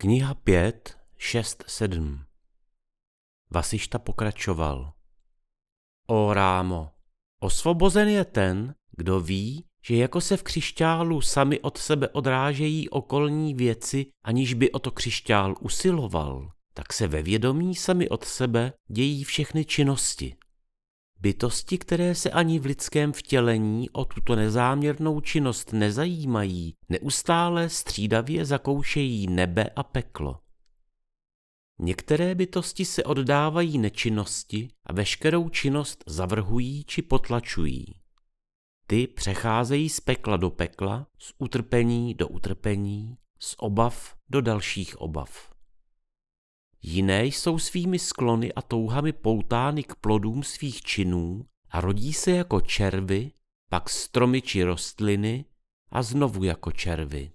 Kniha 5, 6, 7 Vasišta pokračoval. O rámo, osvobozen je ten, kdo ví, že jako se v křišťálu sami od sebe odrážejí okolní věci, aniž by o to křišťál usiloval, tak se ve vědomí sami od sebe dějí všechny činnosti. Bytosti, které se ani v lidském vtělení o tuto nezáměrnou činnost nezajímají, neustále střídavě zakoušejí nebe a peklo. Některé bytosti se oddávají nečinnosti a veškerou činnost zavrhují či potlačují. Ty přecházejí z pekla do pekla, z utrpení do utrpení, z obav do dalších obav. Jiné jsou svými sklony a touhami poutány k plodům svých činů a rodí se jako červy, pak stromy či rostliny a znovu jako červy.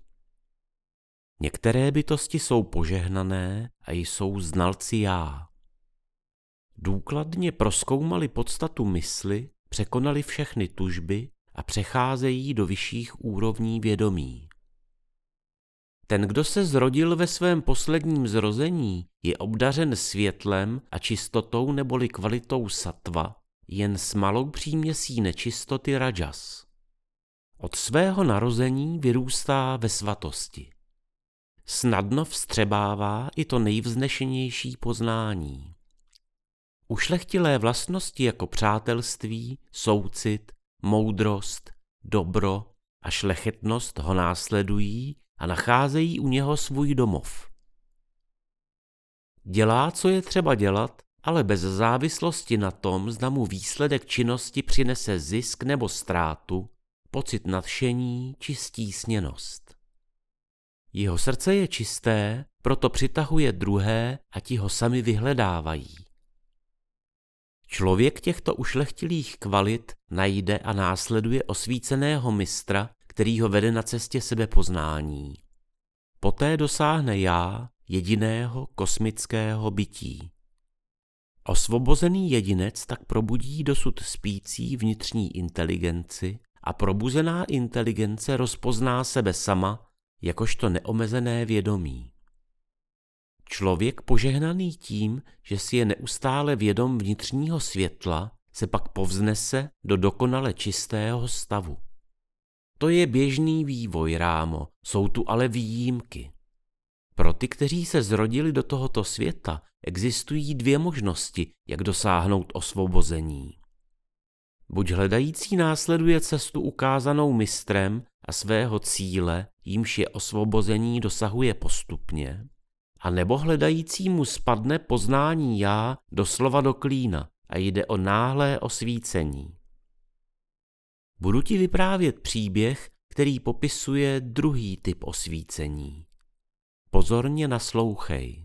Některé bytosti jsou požehnané a jsou znalci já. Důkladně proskoumali podstatu mysli, překonali všechny tužby a přecházejí do vyšších úrovní vědomí. Ten, kdo se zrodil ve svém posledním zrození, je obdařen světlem a čistotou neboli kvalitou satva, jen s malou příměsí nečistoty rajas. Od svého narození vyrůstá ve svatosti. Snadno vstřebává i to nejvznešenější poznání. Ušlechtilé vlastnosti jako přátelství, soucit, moudrost, dobro a šlechetnost ho následují a nacházejí u něho svůj domov. Dělá, co je třeba dělat, ale bez závislosti na tom, zda mu výsledek činnosti přinese zisk nebo ztrátu, pocit nadšení či stísněnost. Jeho srdce je čisté, proto přitahuje druhé a ti ho sami vyhledávají. Člověk těchto ušlechtilých kvalit najde a následuje osvíceného mistra, který ho vede na cestě sebepoznání. Poté dosáhne já jediného kosmického bytí. Osvobozený jedinec tak probudí dosud spící vnitřní inteligenci a probuzená inteligence rozpozná sebe sama jakožto neomezené vědomí. Člověk požehnaný tím, že si je neustále vědom vnitřního světla, se pak povznese do dokonale čistého stavu. To je běžný vývoj, rámo, jsou tu ale výjimky. Pro ty, kteří se zrodili do tohoto světa, existují dvě možnosti, jak dosáhnout osvobození. Buď hledající následuje cestu ukázanou mistrem a svého cíle, jímž je osvobození dosahuje postupně, a nebo hledajícímu spadne poznání já doslova do klína a jde o náhlé osvícení. Budu ti vyprávět příběh, který popisuje druhý typ osvícení. Pozorně naslouchej.